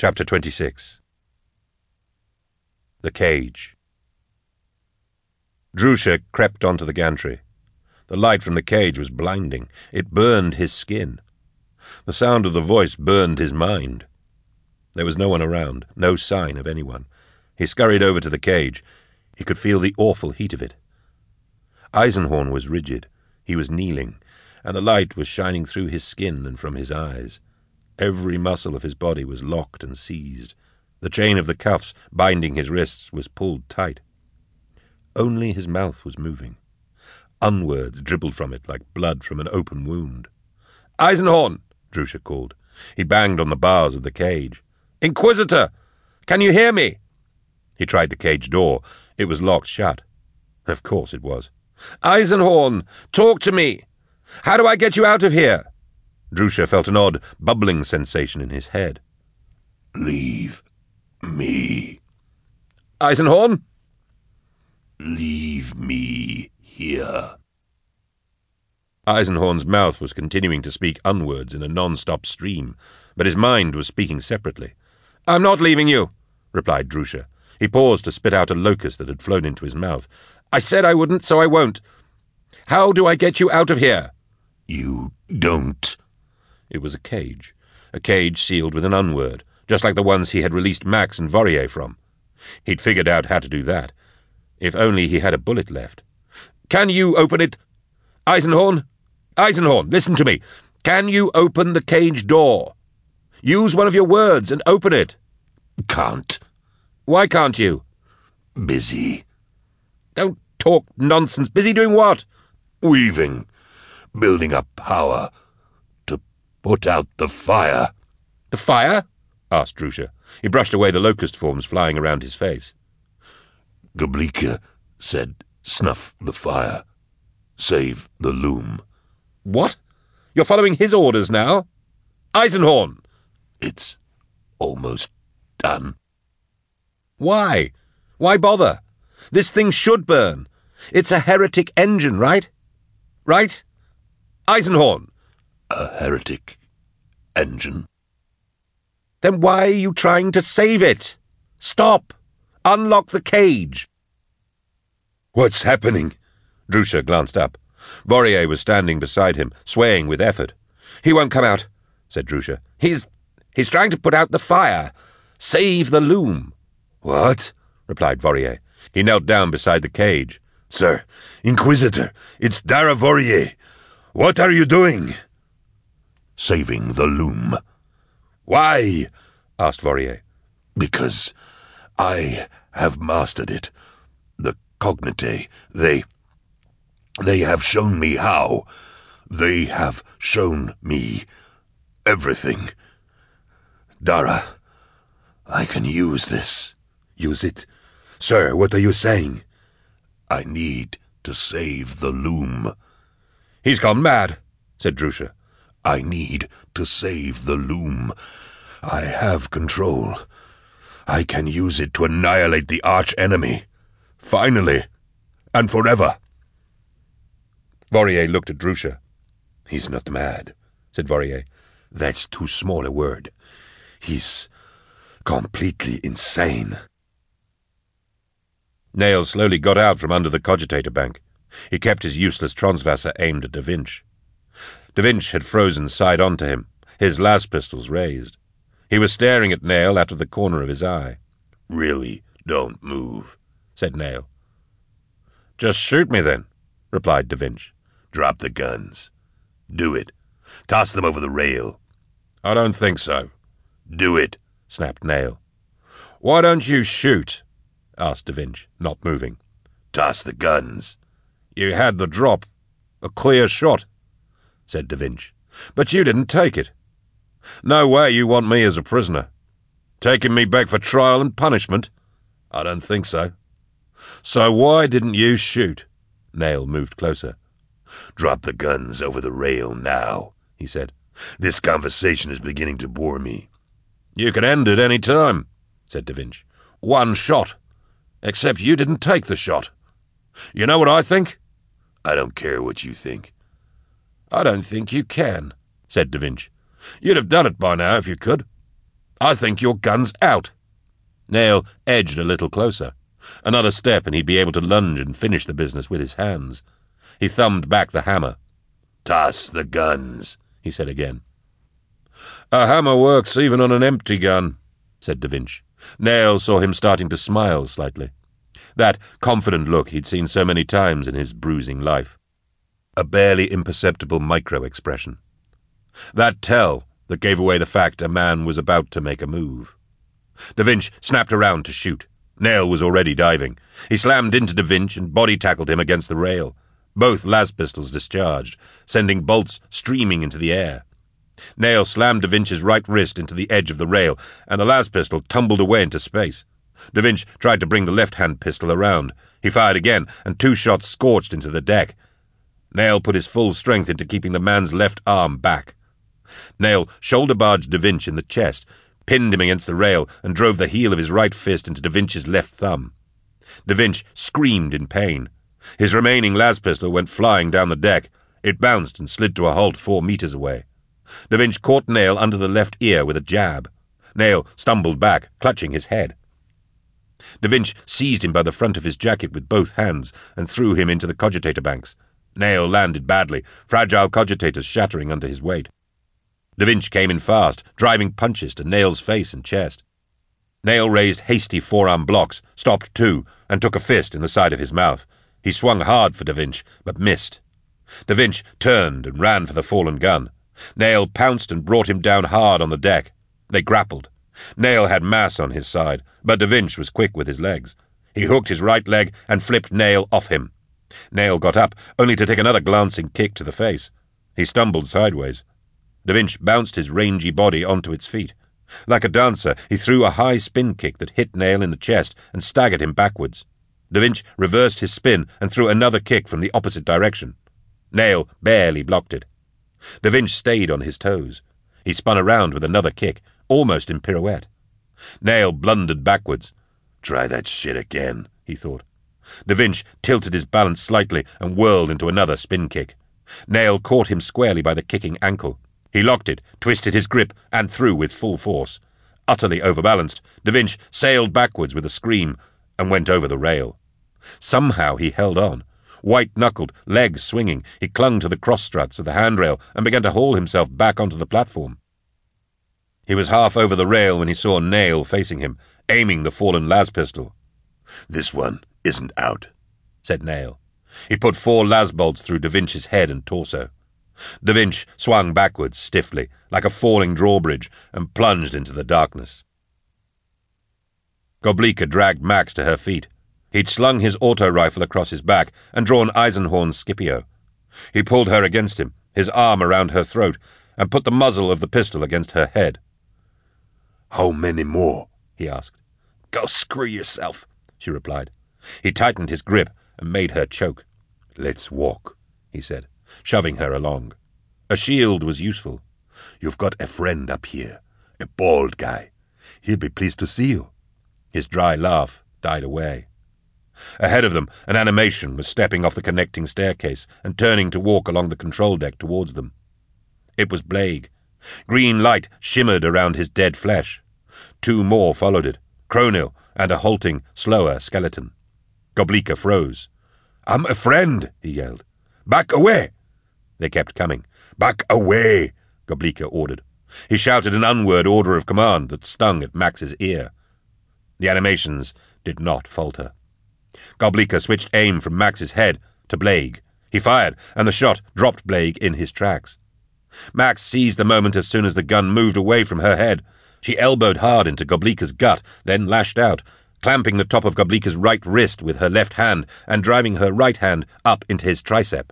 Chapter 26 The Cage Drusha crept onto the gantry. The light from the cage was blinding. It burned his skin. The sound of the voice burned his mind. There was no one around, no sign of anyone. He scurried over to the cage. He could feel the awful heat of it. Eisenhorn was rigid. He was kneeling, and the light was shining through his skin and from his eyes. Every muscle of his body was locked and seized. The chain of the cuffs binding his wrists was pulled tight. Only his mouth was moving. Unwords dribbled from it like blood from an open wound. Eisenhorn! Drusha called. He banged on the bars of the cage. Inquisitor! Can you hear me? He tried the cage door. It was locked shut. Of course it was. Eisenhorn! Talk to me! How do I get you out of here? Drusha felt an odd, bubbling sensation in his head. Leave me. Eisenhorn? Leave me here. Eisenhorn's mouth was continuing to speak unwords in a non-stop stream, but his mind was speaking separately. I'm not leaving you, replied Drusha. He paused to spit out a locust that had flown into his mouth. I said I wouldn't, so I won't. How do I get you out of here? You don't. It was a cage, a cage sealed with an unword, just like the ones he had released Max and Vorier from. He'd figured out how to do that. If only he had a bullet left. Can you open it? Eisenhorn? Eisenhorn, listen to me. Can you open the cage door? Use one of your words and open it. Can't. Why can't you? Busy. Don't talk nonsense. Busy doing what? Weaving. Building up power. Put out the fire. The fire? asked Drusha. He brushed away the locust forms flying around his face. Goblika said, snuff the fire. Save the loom. What? You're following his orders now? Eisenhorn! It's almost done. Why? Why bother? This thing should burn. It's a heretic engine, right? Right? Eisenhorn! A heretic engine. Then why are you trying to save it? Stop! Unlock the cage! What's happening? Drusha glanced up. Vorier was standing beside him, swaying with effort. He won't come out, said Drusha. He's. he's trying to put out the fire. Save the loom. What? replied Vorier. He knelt down beside the cage. Sir, Inquisitor, it's Dara Vorier. What are you doing? Saving the loom. Why? asked Vorier. Because I have mastered it. The Cognitae, they. They have shown me how. They have shown me everything. Dara, I can use this. Use it? Sir, what are you saying? I need to save the loom. He's gone mad, said Drusha. I need to save the loom. I have control. I can use it to annihilate the arch enemy. Finally. And forever. Vorier looked at Drusha. He's not mad, said Vorier. That's too small a word. He's completely insane. Nayl slowly got out from under the cogitator bank. He kept his useless Transwasser aimed at Da Vinci. Da Vinci had frozen side on to him, his las pistols raised. He was staring at Nayl out of the corner of his eye. Really, don't move, said Nayl. Just shoot me, then, replied Da Vinci. Drop the guns. Do it. Toss them over the rail. I don't think so. Do it, snapped Nayl. Why don't you shoot? asked Da Vinci, not moving. Toss the guns. You had the drop. A clear shot said Da Vinci. But you didn't take it. No way you want me as a prisoner. Taking me back for trial and punishment? I don't think so. So why didn't you shoot? Nayl moved closer. Drop the guns over the rail now, he said. This conversation is beginning to bore me. You can end it any time, said Da Vinci. One shot. Except you didn't take the shot. You know what I think? I don't care what you think. I don't think you can, said Da Vinci. You'd have done it by now if you could. I think your gun's out. Nayl edged a little closer. Another step, and he'd be able to lunge and finish the business with his hands. He thumbed back the hammer. Toss the guns, he said again. A hammer works even on an empty gun, said Da Vinci. Nayl saw him starting to smile slightly. That confident look he'd seen so many times in his bruising life. A barely imperceptible micro-expression. That tell that gave away the fact a man was about to make a move. Da Vinci snapped around to shoot. Nayl was already diving. He slammed into Da Vinci and body-tackled him against the rail. Both las pistols discharged, sending bolts streaming into the air. Nayl slammed Da Vinci's right wrist into the edge of the rail, and the las pistol tumbled away into space. Da Vinci tried to bring the left-hand pistol around. He fired again, and two shots scorched into the deck. Nayl put his full strength into keeping the man's left arm back. Nayl shoulder-barged Da Vinci in the chest, pinned him against the rail, and drove the heel of his right fist into Da Vinci's left thumb. Da Vinci screamed in pain. His remaining las pistol went flying down the deck. It bounced and slid to a halt four meters away. Da Vinci caught Nayl under the left ear with a jab. Nayl stumbled back, clutching his head. Da Vinci seized him by the front of his jacket with both hands and threw him into the cogitator banks. Nayl landed badly, fragile cogitators shattering under his weight. Da Vinci came in fast, driving punches to Nayl's face and chest. Nayl raised hasty forearm blocks, stopped two, and took a fist in the side of his mouth. He swung hard for Da Vinci, but missed. Da Vinci turned and ran for the fallen gun. Nayl pounced and brought him down hard on the deck. They grappled. Nayl had mass on his side, but Da Vinci was quick with his legs. He hooked his right leg and flipped Nayl off him. Nayl got up, only to take another glancing kick to the face. He stumbled sideways. Da Vinci bounced his rangy body onto its feet. Like a dancer, he threw a high spin kick that hit Nayl in the chest and staggered him backwards. Da Vinci reversed his spin and threw another kick from the opposite direction. Nayl barely blocked it. Da Vinci stayed on his toes. He spun around with another kick, almost in pirouette. Nayl blundered backwards. Try that shit again, he thought. Da Vinci tilted his balance slightly and whirled into another spin kick. Nayl caught him squarely by the kicking ankle. He locked it, twisted his grip, and threw with full force. Utterly overbalanced, Da Vinci sailed backwards with a scream and went over the rail. Somehow he held on. White-knuckled, legs swinging, he clung to the cross struts of the handrail and began to haul himself back onto the platform. He was half over the rail when he saw Nayl facing him, aiming the fallen las pistol. This one isn't out, said Nayl. He put four las bolts through Da Vinci's head and torso. Da Vinci swung backwards stiffly, like a falling drawbridge, and plunged into the darkness. Goblika dragged Max to her feet. He'd slung his auto rifle across his back and drawn Eisenhorn's Scipio. He pulled her against him, his arm around her throat, and put the muzzle of the pistol against her head. How many more? he asked. Go screw yourself, she replied. He tightened his grip and made her choke. Let's walk, he said, shoving her along. A shield was useful. You've got a friend up here, a bald guy. He'll be pleased to see you. His dry laugh died away. Ahead of them, an animation was stepping off the connecting staircase and turning to walk along the control deck towards them. It was Blague. Green light shimmered around his dead flesh. Two more followed it, Kronil and a halting, slower skeleton. Goblika froze. I'm a friend, he yelled. Back away! They kept coming. Back away! Goblika ordered. He shouted an unword order of command that stung at Max's ear. The animations did not falter. Goblika switched aim from Max's head to Blague. He fired, and the shot dropped Blague in his tracks. Max seized the moment as soon as the gun moved away from her head. She elbowed hard into Goblika's gut, then lashed out, clamping the top of Goblika's right wrist with her left hand and driving her right hand up into his tricep.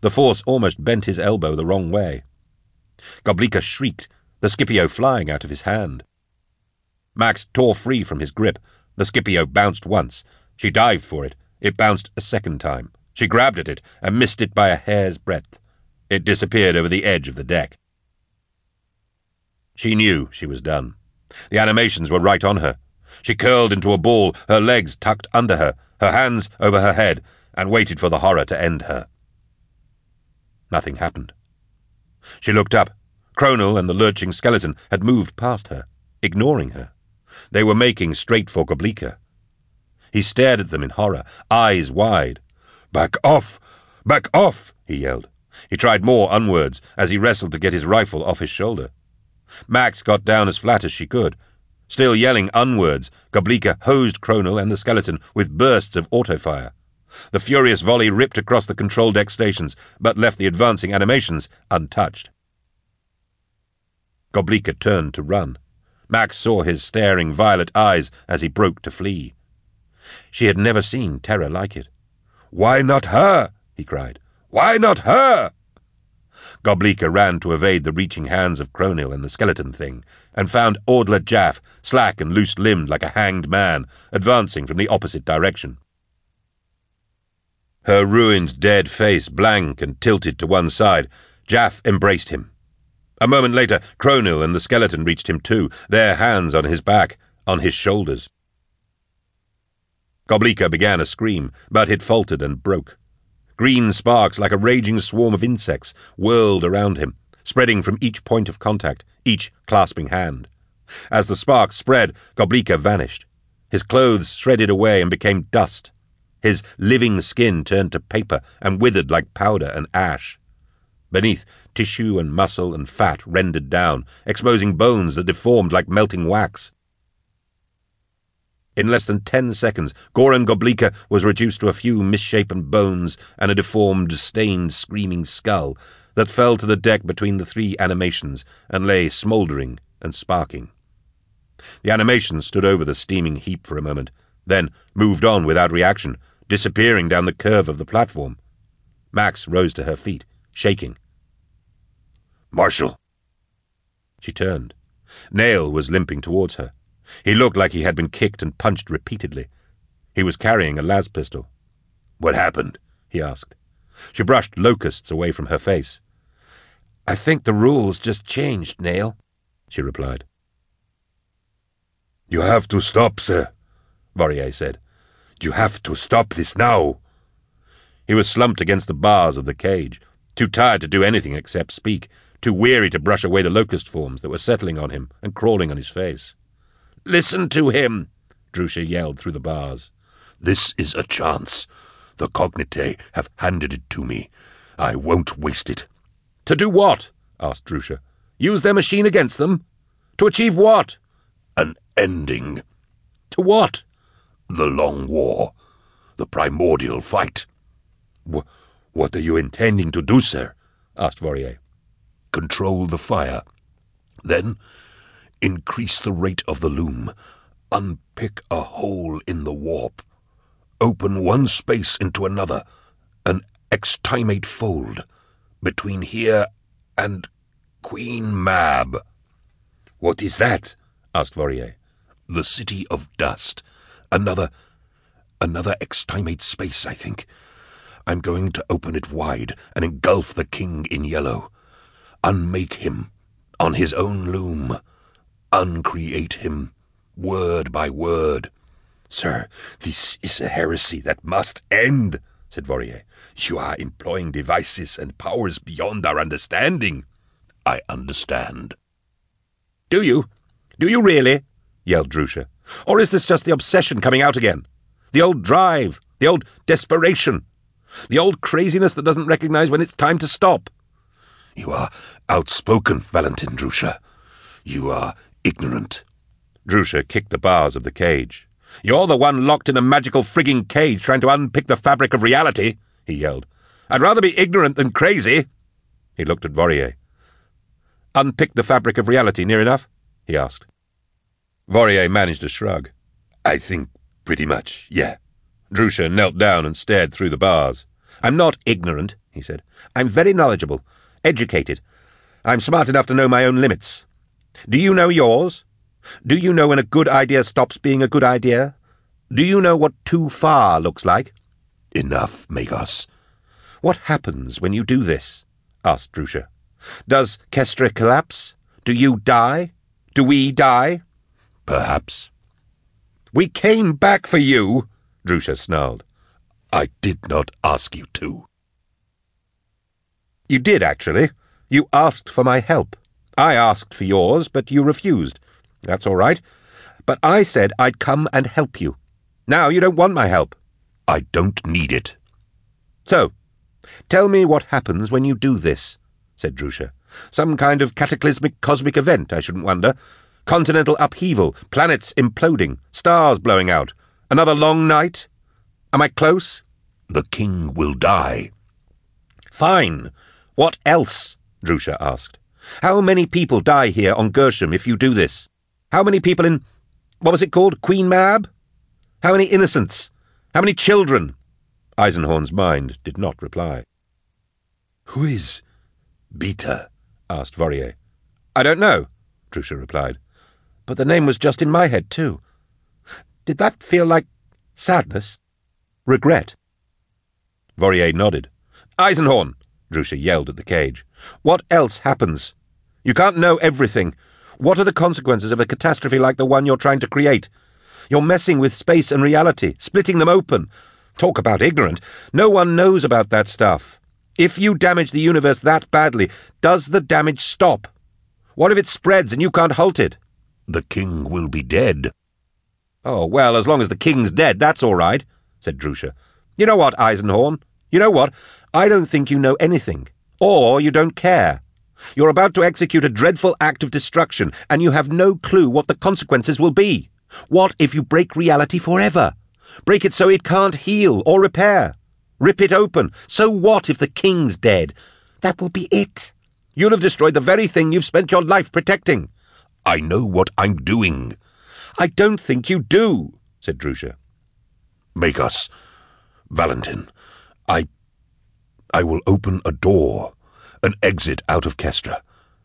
The force almost bent his elbow the wrong way. Goblika shrieked, the Scipio flying out of his hand. Max tore free from his grip. The Scipio bounced once. She dived for it. It bounced a second time. She grabbed at it and missed it by a hair's breadth. It disappeared over the edge of the deck. She knew she was done. The animations were right on her. She curled into a ball, her legs tucked under her, her hands over her head, and waited for the horror to end her. Nothing happened. She looked up. Kronil and the lurching skeleton had moved past her, ignoring her. They were making straight for Goblika. He stared at them in horror, eyes wide. Back off! Back off! he yelled. He tried more unwords as he wrestled to get his rifle off his shoulder. Max got down as flat as she could. Still yelling unwords, Goblika hosed Kronil and the skeleton with bursts of autofire. The furious volley ripped across the control deck stations, but left the advancing animations untouched. Goblika turned to run. Max saw his staring violet eyes as he broke to flee. She had never seen terror like it. Why not her? he cried. Why not her? Goblika ran to evade the reaching hands of Kronil and the skeleton thing, and found Ordla Jaff, slack and loose-limbed like a hanged man, advancing from the opposite direction. Her ruined, dead face blank and tilted to one side, Jaff embraced him. A moment later, Kronil and the skeleton reached him too, their hands on his back, on his shoulders. Goblika began a scream, but it faltered and broke. Green sparks, like a raging swarm of insects, whirled around him, spreading from each point of contact, each clasping hand. As the sparks spread, Goblika vanished. His clothes shredded away and became dust. His living skin turned to paper and withered like powder and ash. Beneath, tissue and muscle and fat rendered down, exposing bones that deformed like melting wax. In less than ten seconds, Goran Goblika was reduced to a few misshapen bones and a deformed, stained, screaming skull that fell to the deck between the three animations and lay smouldering and sparking. The animation stood over the steaming heap for a moment, then moved on without reaction, disappearing down the curve of the platform. Max rose to her feet, shaking. Marshal! She turned. Nayl was limping towards her. He looked like he had been kicked and punched repeatedly. He was carrying a las pistol. What happened? he asked. She brushed locusts away from her face. I think the rules just changed, Nayl, she replied. You have to stop, sir, Vorier said. You have to stop this now. He was slumped against the bars of the cage, too tired to do anything except speak, too weary to brush away the locust forms that were settling on him and crawling on his face. Listen to him, Drusha yelled through the bars. This is a chance. The Cognitae have handed it to me. I won't waste it. To do what? asked Drusha. Use their machine against them? To achieve what? An ending. To what? The Long War. The primordial fight. Wh what are you intending to do, sir? asked Vorier. Control the fire. Then increase the rate of the loom. Unpick a hole in the warp. Open one space into another. An extimate fold. Between here and Queen Mab. What is that? asked Vorier. The City of Dust. Another. another extimate space, I think. I'm going to open it wide and engulf the king in yellow. Unmake him on his own loom. Uncreate him word by word. Sir, this is a heresy that must end, said Vorier. You are employing devices and powers beyond our understanding. I understand. Do you? Do you really? yelled Drusha. Or is this just the obsession coming out again? The old drive, the old desperation, the old craziness that doesn't recognize when it's time to stop? You are outspoken, Valentin Drusha. You are ignorant. Drusha kicked the bars of the cage. You're the one locked in a magical frigging cage trying to unpick the fabric of reality, he yelled. I'd rather be ignorant than crazy. He looked at Vorier. Unpick the fabric of reality near enough? he asked. Vorier managed a shrug. I think pretty much, yeah. Drusha knelt down and stared through the bars. I'm not ignorant, he said. I'm very knowledgeable, educated. I'm smart enough to know my own limits. Do you know yours? Do you know when a good idea stops being a good idea? Do you know what too far looks like? Enough, Magos. What happens when you do this? asked Drusha. Does Kestra collapse? Do you die? Do we die? Perhaps. We came back for you, Drusha snarled. I did not ask you to. You did, actually. You asked for my help. I asked for yours, but you refused. That's all right. But I said I'd come and help you. Now you don't want my help. I don't need it. So, tell me what happens when you do this, said Drusha. Some kind of cataclysmic cosmic event, I shouldn't wonder. Continental upheaval, planets imploding, stars blowing out. Another long night? Am I close? The king will die. Fine. What else? Drusha asked. How many people die here on Gershom if you do this? How many people in. what was it called? Queen Mab? How many innocents? How many children? Eisenhorn's mind did not reply. Who is Beta? asked Vorier. I don't know, Drusha replied. But the name was just in my head, too. Did that feel like sadness? Regret? Vorier nodded. Eisenhorn, Drusha yelled at the cage. What else happens? You can't know everything. What are the consequences of a catastrophe like the one you're trying to create? You're messing with space and reality, splitting them open. Talk about ignorant. No one knows about that stuff. If you damage the universe that badly, does the damage stop? What if it spreads and you can't halt it? The king will be dead. Oh, well, as long as the king's dead, that's all right, said Drusha. You know what, Eisenhorn? You know what? I don't think you know anything. Or you don't care. You're about to execute a dreadful act of destruction, and you have no clue what the consequences will be. What if you break reality forever? Break it so it can't heal or repair. Rip it open. So what if the king's dead? That will be it. You'll have destroyed the very thing you've spent your life protecting. I know what I'm doing. I don't think you do, said Drusha. us, Valentin, I. I will open a door, an exit out of Kestra.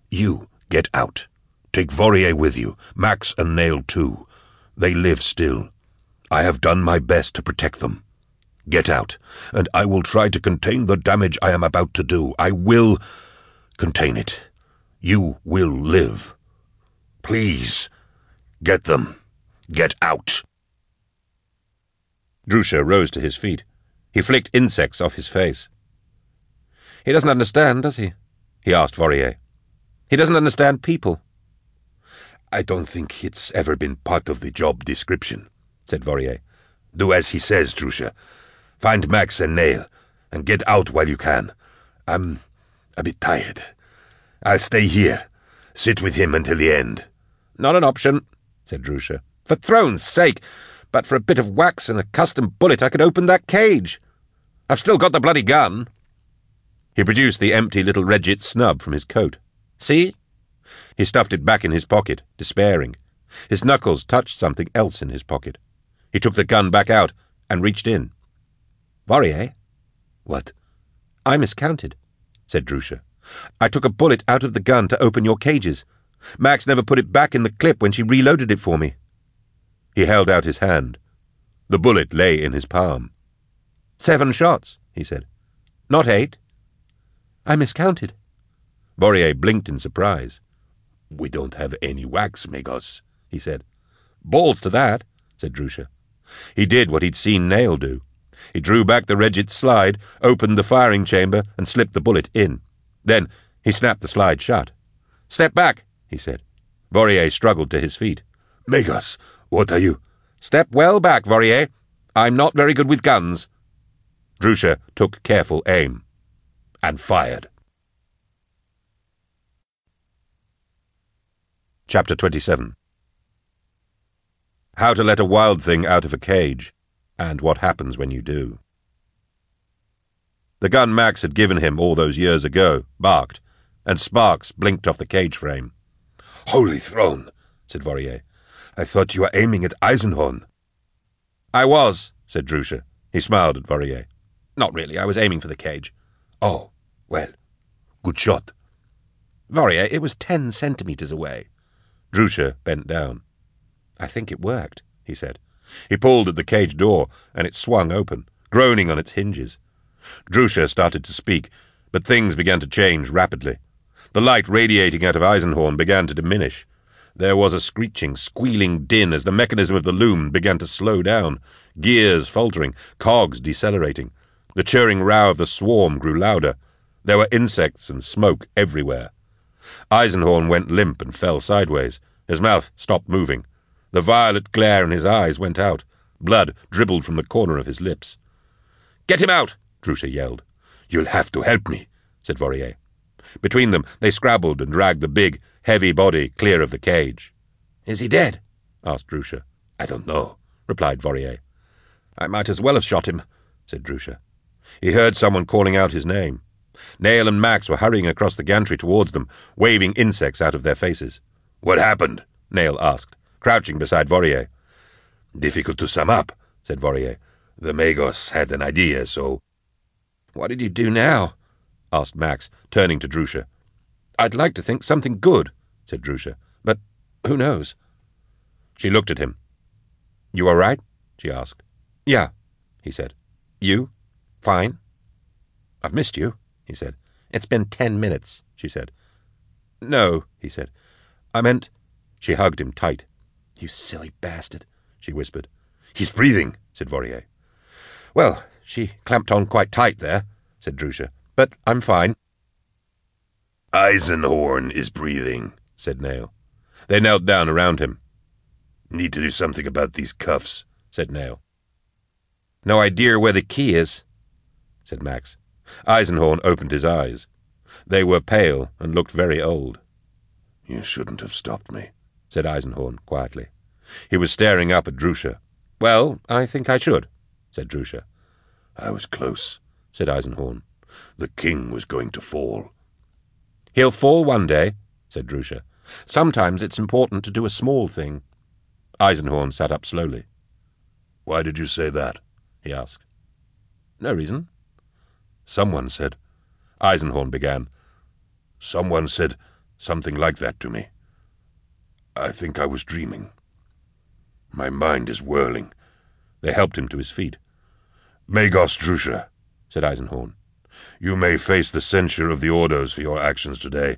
You get out. Take Vorier with you, Max and Nayl too. They live still. I have done my best to protect them. Get out, and I will try to contain the damage I am about to do. I will contain it. You will live. Please, get them. Get out. Drusha rose to his feet. He flicked insects off his face. He doesn't understand, does he? he asked Vorier. He doesn't understand people. I don't think it's ever been part of the job description, said Vorier. Do as he says, Drusha. Find Max and Nayl, and get out while you can. I'm a bit tired. I'll stay here. Sit with him until the end. Not an option, said Drusha. For throne's sake! But for a bit of wax and a custom bullet I could open that cage. I've still got the bloody gun. He produced the empty little Regit snub from his coat. See? He stuffed it back in his pocket, despairing. His knuckles touched something else in his pocket. He took the gun back out and reached in. Vorier? What? I miscounted, said Drusha. I took a bullet out of the gun to open your cages. Max never put it back in the clip when she reloaded it for me. He held out his hand. The bullet lay in his palm. Seven shots, he said. Not eight. I miscounted. Vorier blinked in surprise. We don't have any wax, Magos, he said. Balls to that, said Drusha. He did what he'd seen Nayl do. He drew back the Regit slide, opened the firing chamber, and slipped the bullet in. Then he snapped the slide shut. Step back, he said. Vorier struggled to his feet. Magos, what are you? Step well back, Vorier. I'm not very good with guns. Drusha took careful aim and fired. Chapter 27 How to let a wild thing out of a cage, and what happens when you do. The gun Max had given him all those years ago barked, and sparks blinked off the cage frame. Holy throne, said Vorier. I thought you were aiming at Eisenhorn. I was, said Drusha. He smiled at Vorier. Not really, I was aiming for the cage. Oh, well, good shot. Vorier, it was ten centimetres away. Drusha bent down. I think it worked, he said. He pulled at the cage door, and it swung open, groaning on its hinges. Drusha started to speak, but things began to change rapidly. The light radiating out of Eisenhorn began to diminish. There was a screeching, squealing din as the mechanism of the loom began to slow down, gears faltering, cogs decelerating. The churring row of the swarm grew louder. There were insects and smoke everywhere. Eisenhorn went limp and fell sideways. His mouth stopped moving. The violet glare in his eyes went out. Blood dribbled from the corner of his lips. Get him out! Drusha yelled. You'll have to help me, said Vorier. Between them, they scrabbled and dragged the big, heavy body clear of the cage. Is he dead? asked Drusha. I don't know, replied Vorier. I might as well have shot him, said Drusha. He heard someone calling out his name. Nayl and Max were hurrying across the gantry towards them, waving insects out of their faces. What happened? Nayl asked, crouching beside Vorier. Difficult to sum up, said Vorier. The Magos had an idea, so... What did you do now? asked Max, turning to Drusha. I'd like to think something good, said Drusha, but who knows? She looked at him. You all right? she asked. Yeah, he said. You? Fine? I've missed you, he said. It's been ten minutes, she said. No, he said. I meant... She hugged him tight. You silly bastard, she whispered. He's breathing, said Vorier. Well, she clamped on quite tight there, said Drusha, but I'm fine. Eisenhorn is breathing, said Nayl. They knelt down around him. Need to do something about these cuffs, said Nayl. No idea where the key is, said Max. Eisenhorn opened his eyes. They were pale and looked very old. You shouldn't have stopped me, said Eisenhorn quietly. He was staring up at Drusha. Well, I think I should, said Drusha. I was close, said Eisenhorn. The king was going to fall. He'll fall one day, said Drusha. Sometimes it's important to do a small thing. Eisenhorn sat up slowly. Why did you say that? he asked. No reason. Someone said. Eisenhorn began. Someone said something like that to me. I think I was dreaming. My mind is whirling. They helped him to his feet. Magos Drusha, said Eisenhorn. You may face the censure of the Ordos for your actions today.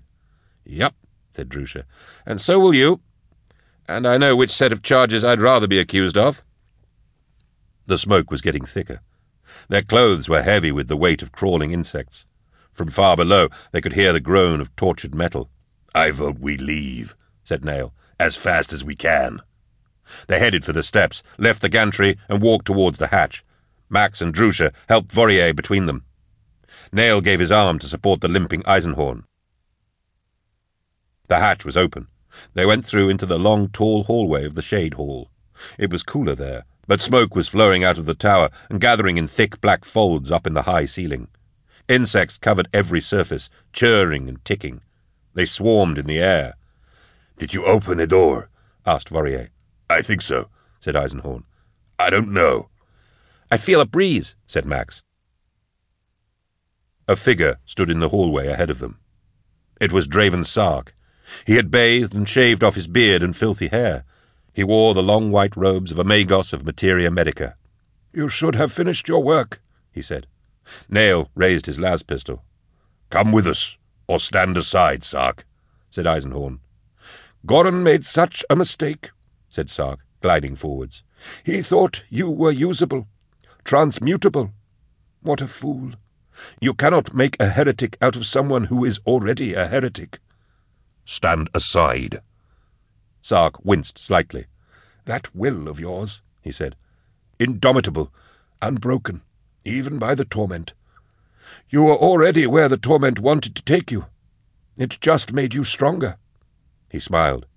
Yup, said Drusha. And so will you. And I know which set of charges I'd rather be accused of. The smoke was getting thicker. Their clothes were heavy with the weight of crawling insects. From far below they could hear the groan of tortured metal. I vote we leave, said Nayl, as fast as we can. They headed for the steps, left the gantry, and walked towards the hatch. Max and Drusha helped Vorier between them. Nayl gave his arm to support the limping Eisenhorn. The hatch was open. They went through into the long, tall hallway of the shade hall. It was cooler there, but smoke was flowing out of the tower and gathering in thick black folds up in the high ceiling. Insects covered every surface, churring and ticking. They swarmed in the air. Did you open the door? asked Vorier. I think so, said Eisenhorn. I don't know. I feel a breeze, said Max. A figure stood in the hallway ahead of them. It was Draven Sark. He had bathed and shaved off his beard and filthy hair. He wore the long white robes of a Magos of Materia Medica. You should have finished your work, he said. Nayl raised his las pistol. Come with us, or stand aside, Sark, said Eisenhorn. Goran made such a mistake, said Sark, gliding forwards. He thought you were usable, transmutable. What a fool. You cannot make a heretic out of someone who is already a heretic. Stand aside. Sark winced slightly. That will of yours, he said, indomitable, unbroken, even by the torment. You were already where the torment wanted to take you. It just made you stronger. He smiled.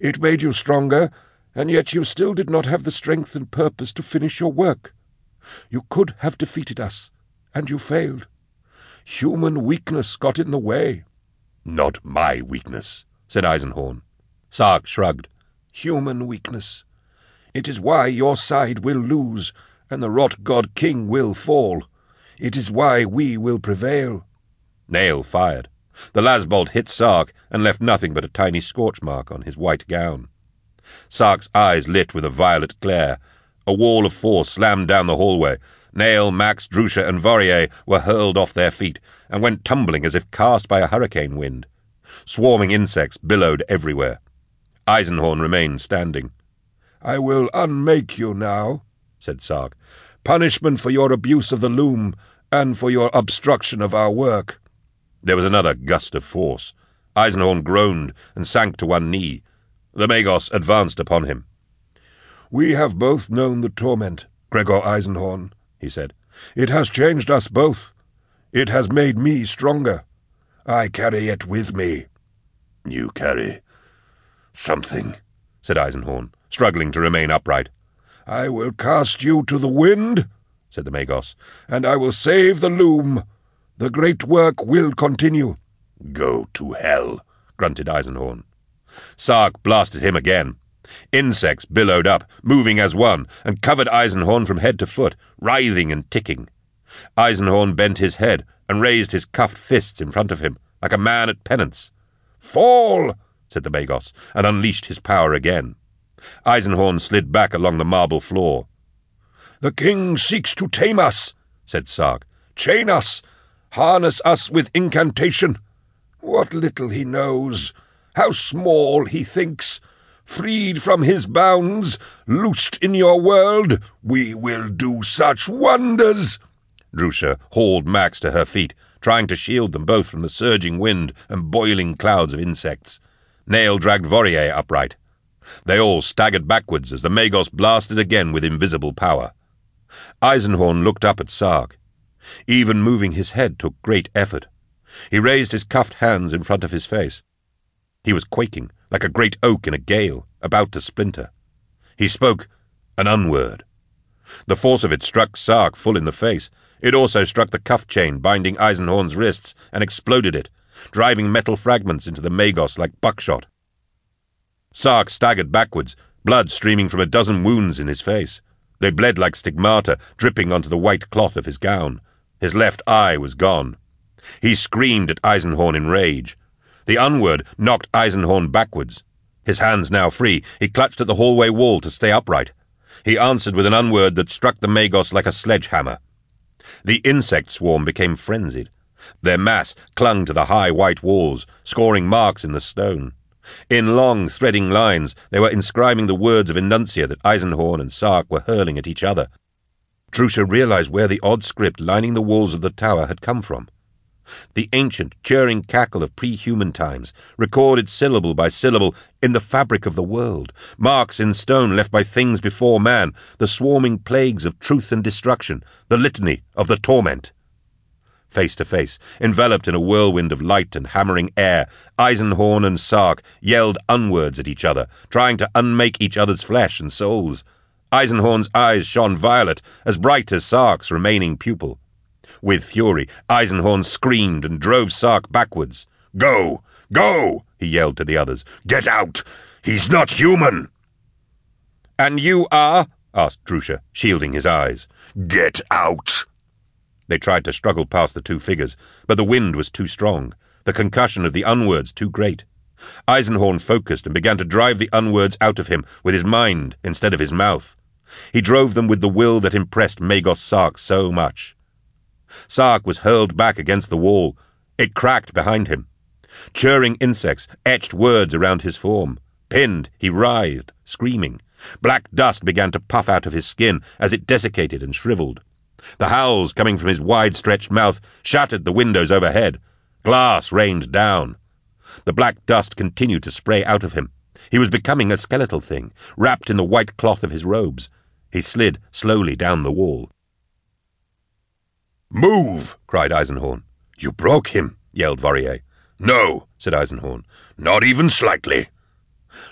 It made you stronger, and yet you still did not have the strength and purpose to finish your work. You could have defeated us, and you failed. Human weakness got in the way. Not my weakness, said Eisenhorn. Sark shrugged. Human weakness. It is why your side will lose, and the Rot God King will fall. It is why we will prevail. Nayl fired. The lasbolt hit Sark and left nothing but a tiny scorch mark on his white gown. Sark's eyes lit with a violet glare. A wall of force slammed down the hallway. Nayl, Max, Drusha, and Vorier were hurled off their feet and went tumbling as if cast by a hurricane wind. Swarming insects billowed everywhere. Eisenhorn remained standing. I will unmake you now, said Sark. Punishment for your abuse of the loom and for your obstruction of our work. There was another gust of force. Eisenhorn groaned and sank to one knee. The Magos advanced upon him. We have both known the torment, Gregor Eisenhorn, he said. It has changed us both. It has made me stronger. I carry it with me. You carry something, said Eisenhorn, struggling to remain upright. I will cast you to the wind, said the Magos, and I will save the loom. The great work will continue. Go to hell, grunted Eisenhorn. Sark blasted him again. Insects billowed up, moving as one, and covered Eisenhorn from head to foot, writhing and ticking. Eisenhorn bent his head and raised his cuffed fists in front of him, like a man at penance. Fall! Said the Magos, and unleashed his power again. Eisenhorn slid back along the marble floor. The king seeks to tame us, said Sark. Chain us, harness us with incantation. What little he knows, how small he thinks. Freed from his bounds, loosed in your world, we will do such wonders. Drusha hauled Max to her feet, trying to shield them both from the surging wind and boiling clouds of insects. Nayl dragged Vorier upright. They all staggered backwards as the Magos blasted again with invisible power. Eisenhorn looked up at Sark. Even moving his head took great effort. He raised his cuffed hands in front of his face. He was quaking, like a great oak in a gale, about to splinter. He spoke an unword. The force of it struck Sark full in the face. It also struck the cuff chain binding Eisenhorn's wrists and exploded it, driving metal fragments into the Magos like buckshot. Sark staggered backwards, blood streaming from a dozen wounds in his face. They bled like stigmata, dripping onto the white cloth of his gown. His left eye was gone. He screamed at Eisenhorn in rage. The unword knocked Eisenhorn backwards. His hands now free, he clutched at the hallway wall to stay upright. He answered with an unword that struck the Magos like a sledgehammer. The insect swarm became frenzied. Their mass clung to the high white walls, scoring marks in the stone. In long, threading lines, they were inscribing the words of Enuncia that Eisenhorn and Sark were hurling at each other. Drusha realized where the odd script lining the walls of the tower had come from. The ancient, churring cackle of pre-human times, recorded syllable by syllable in the fabric of the world, marks in stone left by things before man, the swarming plagues of truth and destruction, the litany of the torment. Face to face, enveloped in a whirlwind of light and hammering air, Eisenhorn and Sark yelled unwords at each other, trying to unmake each other's flesh and souls. Eisenhorn's eyes shone violet, as bright as Sark's remaining pupil. With fury, Eisenhorn screamed and drove Sark backwards. Go! Go! he yelled to the others. Get out! He's not human! And you are? asked Drusha, shielding his eyes. Get out! They tried to struggle past the two figures, but the wind was too strong, the concussion of the unwords too great. Eisenhorn focused and began to drive the unwords out of him with his mind instead of his mouth. He drove them with the will that impressed Magos Sark so much. Sark was hurled back against the wall. It cracked behind him. Churring insects etched words around his form. Pinned, he writhed, screaming. Black dust began to puff out of his skin as it desiccated and shriveled. The howls coming from his wide-stretched mouth shattered the windows overhead. Glass rained down. The black dust continued to spray out of him. He was becoming a skeletal thing, wrapped in the white cloth of his robes. He slid slowly down the wall. Move! cried Eisenhorn. You broke him, yelled Vorier. No, said Eisenhorn. Not even slightly.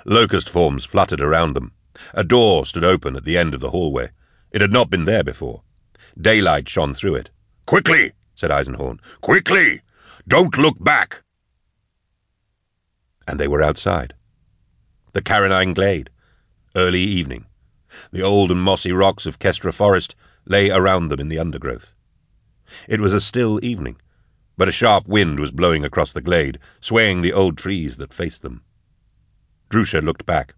Locust forms fluttered around them. A door stood open at the end of the hallway. It had not been there before. Daylight shone through it. Quickly, said Eisenhorn. Quickly! Don't look back! And they were outside. The Carinine glade. Early evening. The old and mossy rocks of Kestra Forest lay around them in the undergrowth. It was a still evening, but a sharp wind was blowing across the glade, swaying the old trees that faced them. Drusha looked back.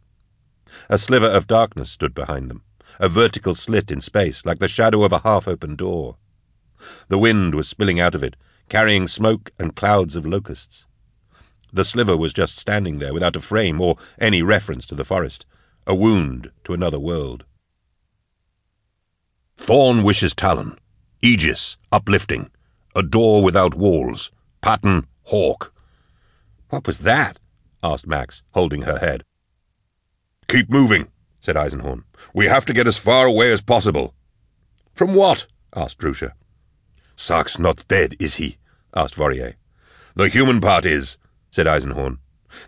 A sliver of darkness stood behind them, a vertical slit in space like the shadow of a half-open door. The wind was spilling out of it, carrying smoke and clouds of locusts. The sliver was just standing there without a frame or any reference to the forest, a wound to another world. Thorn wishes talon, Aegis, uplifting. A door without walls. Pattern, hawk. What was that? asked Max, holding her head. Keep moving, said Eisenhorn. We have to get as far away as possible. From what? asked Drusha. Sark's not dead, is he? asked Vorier. The human part is, said Eisenhorn.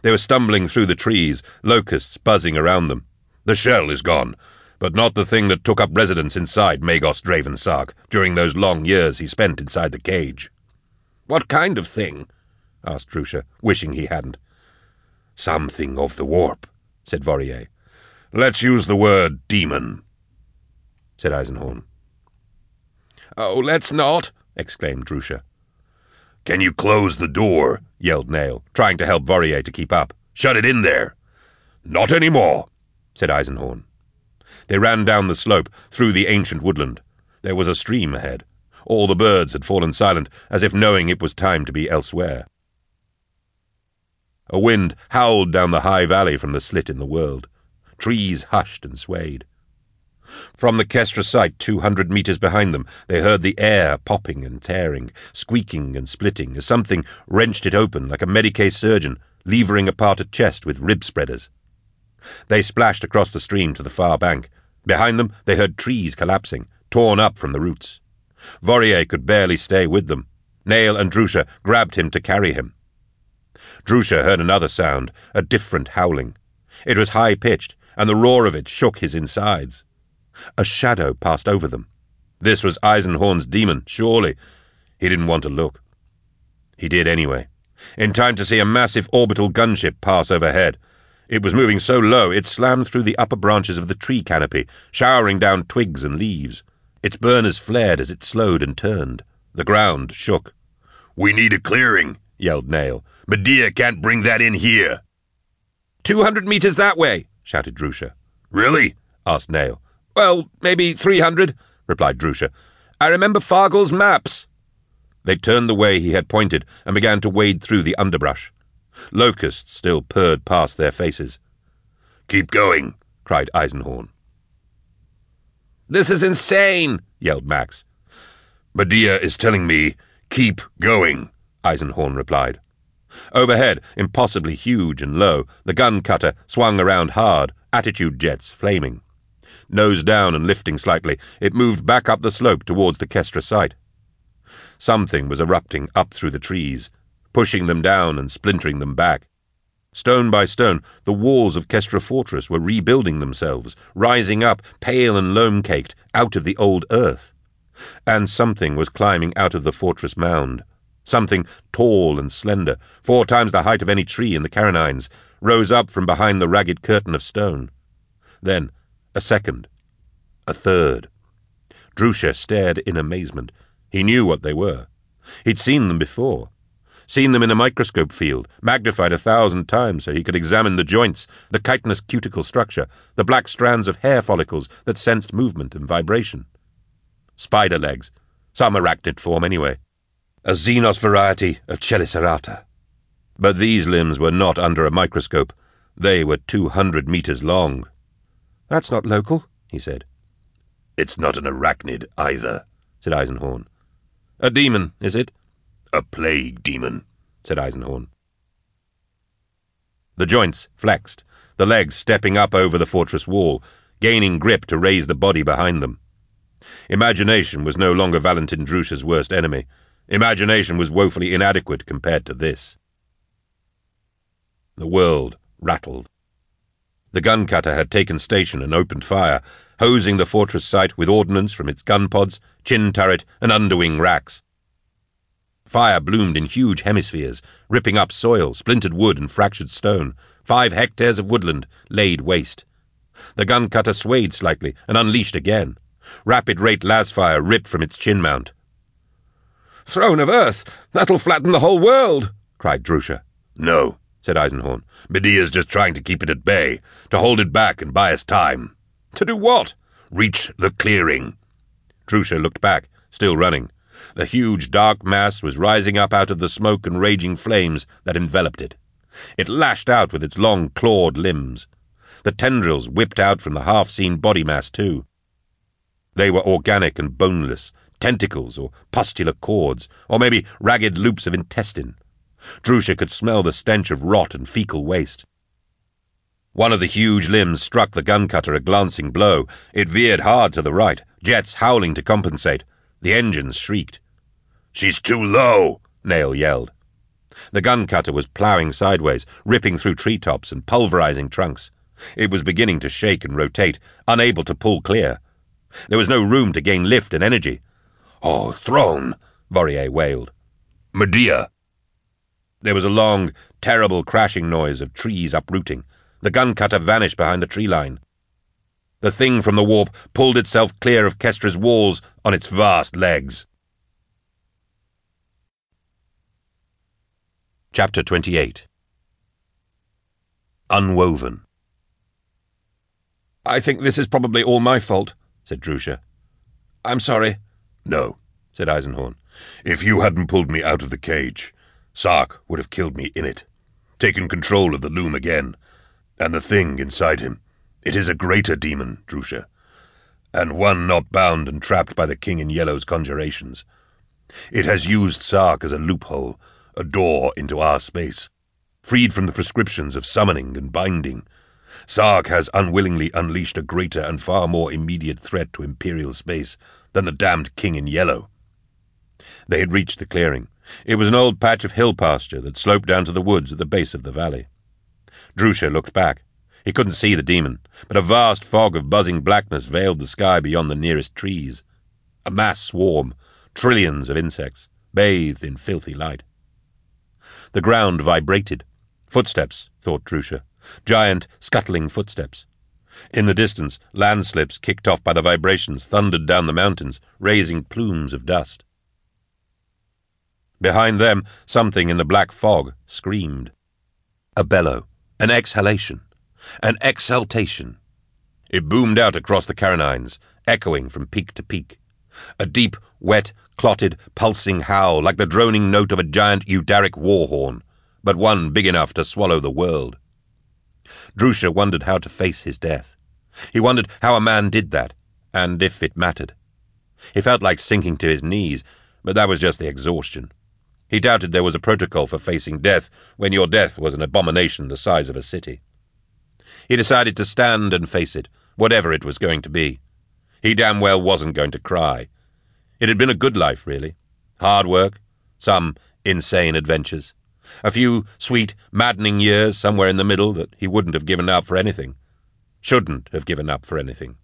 They were stumbling through the trees, locusts buzzing around them. The shell is gone, but not the thing that took up residence inside Magos Draven Sark during those long years he spent inside the cage. What kind of thing? asked Drusha, wishing he hadn't. Something of the warp, said Vorier. Let's use the word demon, said Eisenhorn. Oh, let's not, exclaimed Drusha. Can you close the door? yelled Nayl, trying to help Vorier to keep up. Shut it in there. Not any more, said Eisenhorn. They ran down the slope, through the ancient woodland. There was a stream ahead. All the birds had fallen silent, as if knowing it was time to be elsewhere. A wind howled down the high valley from the slit in the world. Trees hushed and swayed. From the Kestra site, two hundred metres behind them, they heard the air popping and tearing, squeaking and splitting, as something wrenched it open like a Medicae surgeon levering apart a chest with rib spreaders. They splashed across the stream to the far bank. Behind them, they heard trees collapsing, torn up from the roots. Vorier could barely stay with them. Nayl and Drusha grabbed him to carry him. Drusha heard another sound, a different howling. It was high-pitched, and the roar of it shook his insides. A shadow passed over them. This was Eisenhorn's demon, surely. He didn't want to look. He did anyway, in time to see a massive orbital gunship pass overhead. It was moving so low it slammed through the upper branches of the tree canopy, showering down twigs and leaves. Its burners flared as it slowed and turned. The ground shook. We need a clearing, yelled Nayl. Medea can't bring that in here. Two hundred meters that way, shouted Drusha. Really? asked Nayl. Well, maybe three hundred, replied Drusha. I remember Fargel's maps. They turned the way he had pointed and began to wade through the underbrush. Locusts still purred past their faces. Keep going, cried Eisenhorn. This is insane, yelled Max. Medea is telling me, keep going, Eisenhorn replied. Overhead, impossibly huge and low, the gun cutter swung around hard, attitude jets flaming. Nose down and lifting slightly, it moved back up the slope towards the Kestra site. Something was erupting up through the trees, pushing them down and splintering them back. Stone by stone, the walls of Kestra Fortress were rebuilding themselves, rising up, pale and loam-caked, out of the old earth. And something was climbing out of the fortress mound. Something tall and slender, four times the height of any tree in the Carronines, rose up from behind the ragged curtain of stone. Then, a second, a third. Drusha stared in amazement. He knew what they were. He'd seen them before. Seen them in a microscope field, magnified a thousand times so he could examine the joints, the chitinous cuticle structure, the black strands of hair follicles that sensed movement and vibration. Spider legs, some arachnid form anyway a Xenos variety of Chelicerata. But these limbs were not under a microscope. They were two hundred meters long. That's not local, he said. It's not an arachnid either, said Eisenhorn. A demon, is it? A plague demon, said Eisenhorn. The joints flexed, the legs stepping up over the fortress wall, gaining grip to raise the body behind them. Imagination was no longer Valentin Drusha's worst enemy. Imagination was woefully inadequate compared to this. The world rattled. The gun cutter had taken station and opened fire, hosing the fortress site with ordnance from its gun pods, chin turret, and underwing racks. Fire bloomed in huge hemispheres, ripping up soil, splintered wood, and fractured stone. Five hectares of woodland laid waste. The gun cutter swayed slightly and unleashed again. Rapid rate lasfire ripped from its chin mount. Throne of Earth! That'll flatten the whole world! cried Drusha. No, said Eisenhorn. Medea's just trying to keep it at bay, to hold it back and buy us time. To do what? Reach the clearing. Drusha looked back, still running. The huge dark mass was rising up out of the smoke and raging flames that enveloped it. It lashed out with its long clawed limbs. The tendrils whipped out from the half-seen body mass, too. They were organic and boneless, tentacles or pustular cords, or maybe ragged loops of intestine. Drusha could smell the stench of rot and fecal waste. One of the huge limbs struck the gun cutter a glancing blow. It veered hard to the right, jets howling to compensate. The engines shrieked. She's too low, Nayl yelled. The gun cutter was ploughing sideways, ripping through treetops and pulverizing trunks. It was beginning to shake and rotate, unable to pull clear. There was no room to gain lift and energy. Oh, throne, Vorier wailed. Medea. There was a long, terrible crashing noise of trees uprooting. The gun cutter vanished behind the tree line. The thing from the warp pulled itself clear of Kestra's walls on its vast legs. Chapter 28 Unwoven I think this is probably all my fault, said Drusha. I'm sorry. No, said Eisenhorn. If you hadn't pulled me out of the cage, Sark would have killed me in it, taken control of the loom again, and the thing inside him. It is a greater demon, Drusha, and one not bound and trapped by the King in Yellow's conjurations. It has used Sark as a loophole, a door into our space. Freed from the prescriptions of summoning and binding, Sark has unwillingly unleashed a greater and far more immediate threat to Imperial space than the damned King in Yellow. They had reached the clearing. It was an old patch of hill pasture that sloped down to the woods at the base of the valley. Drusha looked back. He couldn't see the demon, but a vast fog of buzzing blackness veiled the sky beyond the nearest trees. A mass swarm, trillions of insects, bathed in filthy light. The ground vibrated. Footsteps, thought Drusha. Giant, scuttling footsteps. In the distance, landslips kicked off by the vibrations thundered down the mountains, raising plumes of dust. Behind them, something in the black fog screamed. A bellow, an exhalation, an exultation. It boomed out across the Carronines, echoing from peak to peak. A deep, wet, clotted, pulsing howl like the droning note of a giant Eudaric war horn, but one big enough to swallow the world. Drusha wondered how to face his death. He wondered how a man did that, and if it mattered. He felt like sinking to his knees, but that was just the exhaustion. He doubted there was a protocol for facing death when your death was an abomination the size of a city. He decided to stand and face it, whatever it was going to be. He damn well wasn't going to cry. It had been a good life, really. Hard work, some insane adventures, a few sweet, maddening years somewhere in the middle that he wouldn't have given up for anything. Shouldn't have given up for anything.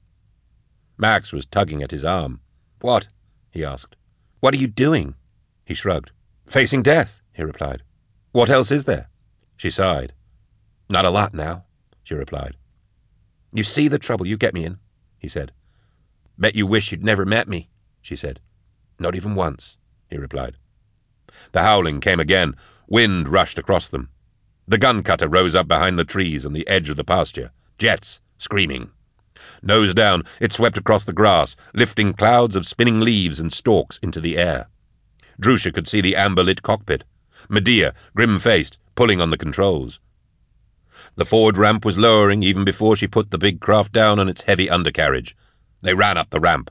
Max was tugging at his arm. What? he asked. What are you doing? He shrugged. Facing death, he replied. What else is there? She sighed. Not a lot now, she replied. You see the trouble you get me in, he said. Bet you wish you'd never met me, she said. Not even once, he replied. The howling came again. Wind rushed across them. The gun cutter rose up behind the trees on the edge of the pasture, jets screaming. Nose down, it swept across the grass, lifting clouds of spinning leaves and stalks into the air. Drusha could see the amber-lit cockpit. Medea, grim-faced, pulling on the controls. The forward ramp was lowering even before she put the big craft down on its heavy undercarriage. They ran up the ramp.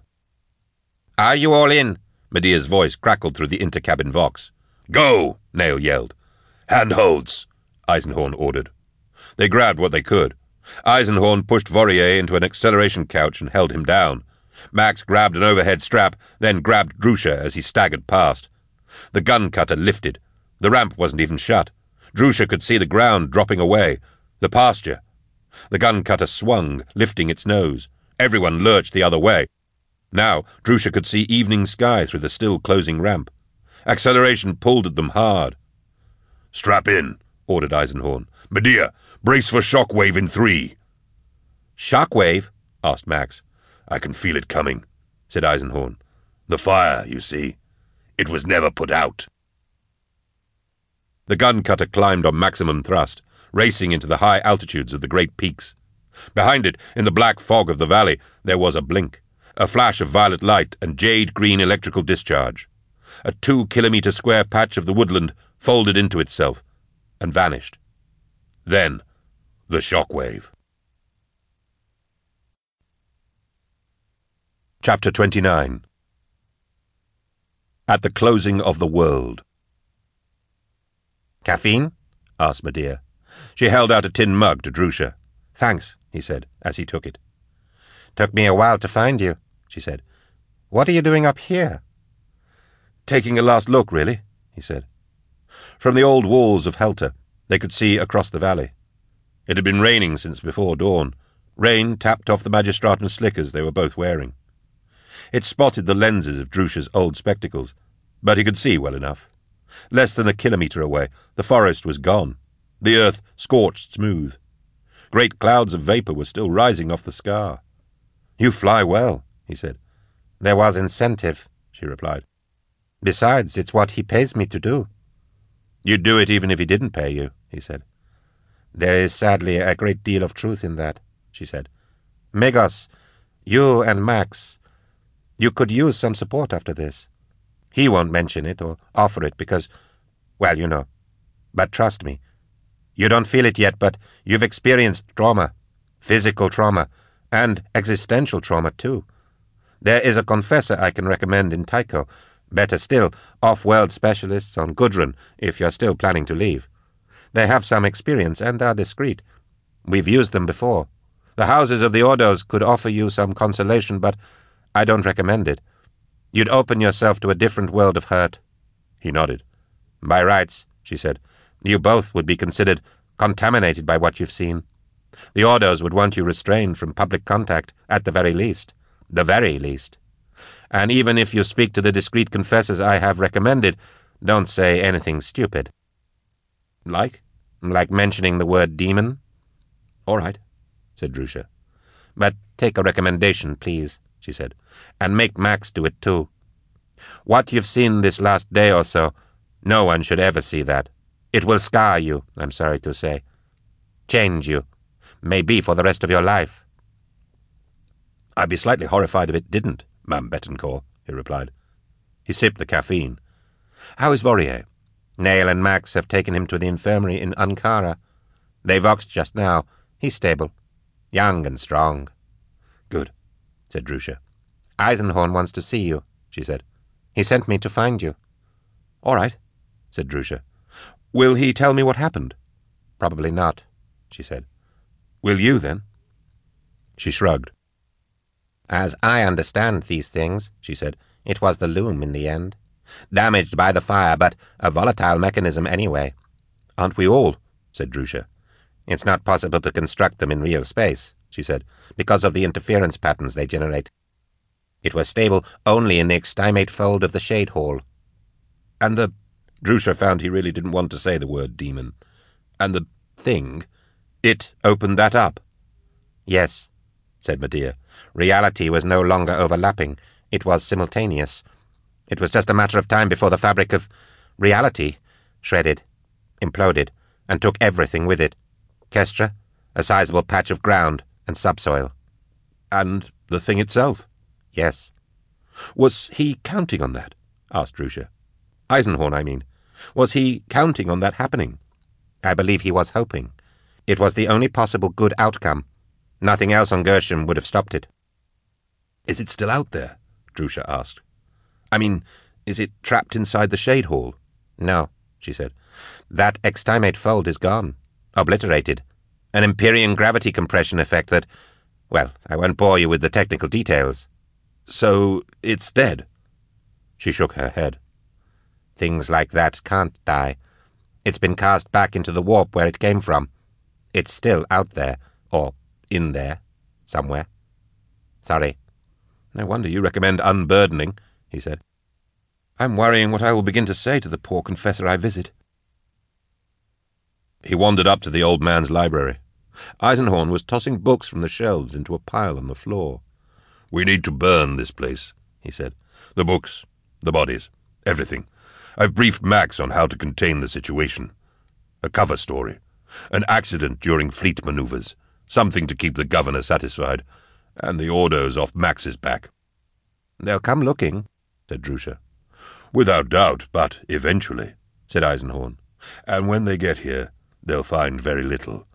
Are you all in? Medea's voice crackled through the intercabin vox. Go, Nayl yelled. Handholds, Eisenhorn ordered. They grabbed what they could. Eisenhorn pushed Vorier into an acceleration couch and held him down. Max grabbed an overhead strap, then grabbed Drusha as he staggered past. The gun cutter lifted. The ramp wasn't even shut. Drusha could see the ground dropping away. The pasture. The gun cutter swung, lifting its nose. Everyone lurched the other way. Now, Drusha could see evening sky through the still closing ramp. Acceleration pulled at them hard. Strap in, ordered Eisenhorn. Medea, brace for shockwave in three. Shockwave? asked Max. I can feel it coming, said Eisenhorn. The fire, you see. It was never put out. The gun cutter climbed on maximum thrust, racing into the high altitudes of the great peaks. Behind it, in the black fog of the valley, there was a blink, a flash of violet light and jade green electrical discharge. A two kilometre square patch of the woodland folded into itself and vanished. Then, the shock wave. Chapter 29 At the Closing of the World Caffeine? asked Medea. She held out a tin mug to Drusha. Thanks, he said, as he took it. Took me a while to find you, she said. What are you doing up here? Taking a last look, really, he said. From the old walls of Helter, they could see across the valley. It had been raining since before dawn. Rain tapped off the magistratum slickers they were both wearing. It spotted the lenses of Drusha's old spectacles, but he could see well enough. Less than a kilometre away, the forest was gone, the earth scorched smooth. Great clouds of vapour were still rising off the scar. You fly well, he said. There was incentive, she replied. Besides, it's what he pays me to do. You'd do it even if he didn't pay you, he said. There is sadly a great deal of truth in that, she said. Magos, you and Max, you could use some support after this. He won't mention it or offer it because, well, you know. But trust me, you don't feel it yet, but you've experienced trauma, physical trauma, and existential trauma too. There is a confessor I can recommend in Tycho Better still, off-world specialists on Gudrun, if you're still planning to leave. They have some experience and are discreet. We've used them before. The houses of the Ordos could offer you some consolation, but I don't recommend it. You'd open yourself to a different world of hurt. He nodded. By rights, she said, you both would be considered contaminated by what you've seen. The Ordos would want you restrained from public contact, at the very least. The very least and even if you speak to the discreet confessors I have recommended, don't say anything stupid. Like? Like mentioning the word demon? All right, said Drusha. But take a recommendation, please, she said, and make Max do it too. What you've seen this last day or so, no one should ever see that. It will scar you, I'm sorry to say. Change you. Maybe for the rest of your life. I'd be slightly horrified if it didn't, Ma'am Betancourt, he replied. He sipped the caffeine. How is Vorier? Nayl and Max have taken him to the infirmary in Ankara. They voxed just now. He's stable. Young and strong. Good, said Drusha. Eisenhorn wants to see you, she said. He sent me to find you. All right, said Drusha. Will he tell me what happened? Probably not, she said. Will you, then? She shrugged. As I understand these things, she said, it was the loom in the end. Damaged by the fire, but a volatile mechanism anyway. Aren't we all? said Drusha. It's not possible to construct them in real space, she said, because of the interference patterns they generate. It was stable only in the extymate fold of the shade hall. And the... Drusha found he really didn't want to say the word demon. And the thing... It opened that up. Yes, said Medea. Reality was no longer overlapping. It was simultaneous. It was just a matter of time before the fabric of reality shredded, imploded, and took everything with it. Kestra, a sizable patch of ground, and subsoil. And the thing itself? Yes. Was he counting on that? asked Drusha. Eisenhorn, I mean. Was he counting on that happening? I believe he was hoping. It was the only possible good outcome. Nothing else on Gershom would have stopped it. Is it still out there? Drusha asked. I mean, is it trapped inside the shade hall? No, she said. That extymate fold is gone. Obliterated. An Empyrean gravity compression effect that... Well, I won't bore you with the technical details. So it's dead? She shook her head. Things like that can't die. It's been cast back into the warp where it came from. It's still out there, or in there, somewhere. Sorry. No wonder you recommend unburdening, he said. I'm worrying what I will begin to say to the poor confessor I visit. He wandered up to the old man's library. Eisenhorn was tossing books from the shelves into a pile on the floor. We need to burn this place, he said. The books, the bodies, everything. I've briefed Max on how to contain the situation. A cover story. An accident during fleet maneuvers. Something to keep the governor satisfied and the Ordos off Max's back. They'll come looking, said Drusha. Without doubt, but eventually, said Eisenhorn. And when they get here, they'll find very little.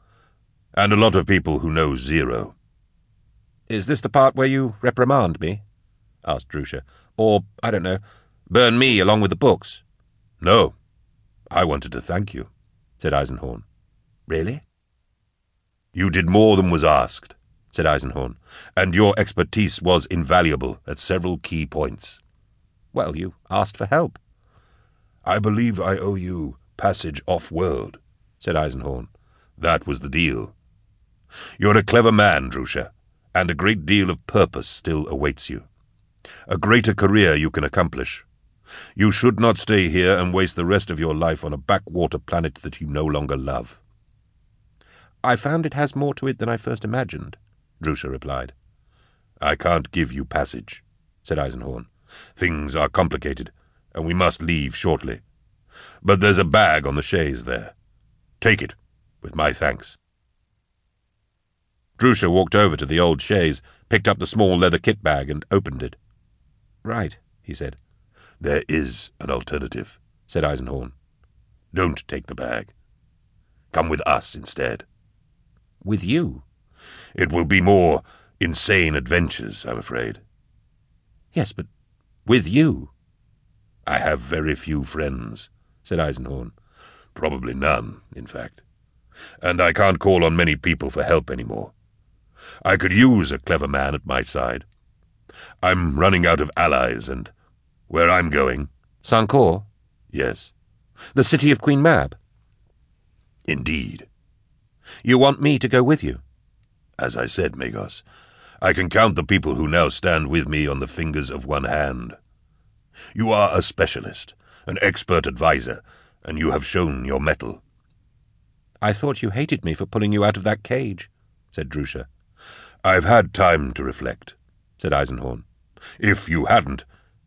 And a lot of people who know zero. Is this the part where you reprimand me? asked Drusha. Or, I don't know, burn me along with the books? No. I wanted to thank you. said Eisenhorn. Really? You did more than was asked, said Eisenhorn, and your expertise was invaluable at several key points. Well, you asked for help. I believe I owe you passage off-world, said Eisenhorn. That was the deal. You're a clever man, Drusha, and a great deal of purpose still awaits you. A greater career you can accomplish. You should not stay here and waste the rest of your life on a backwater planet that you no longer love. I found it has more to it than I first imagined, Drusha replied. I can't give you passage, said Eisenhorn. Things are complicated, and we must leave shortly. But there's a bag on the chaise there. Take it, with my thanks. Drusha walked over to the old chaise, picked up the small leather kit bag, and opened it. Right, he said. There is an alternative, said Eisenhorn. Don't take the bag. Come with us instead. With you? It will be more insane adventures, I'm afraid. Yes, but with you? I have very few friends, said Eisenhorn. Probably none, in fact. And I can't call on many people for help any more. I could use a clever man at my side. I'm running out of allies, and where I'm going... Sancour? Yes. The city of Queen Mab? Indeed. You want me to go with you? As I said, Magos, I can count the people who now stand with me on the fingers of one hand. You are a specialist, an expert adviser, and you have shown your mettle. I thought you hated me for pulling you out of that cage, said Drusha. I've had time to reflect, said Eisenhorn. If you hadn't,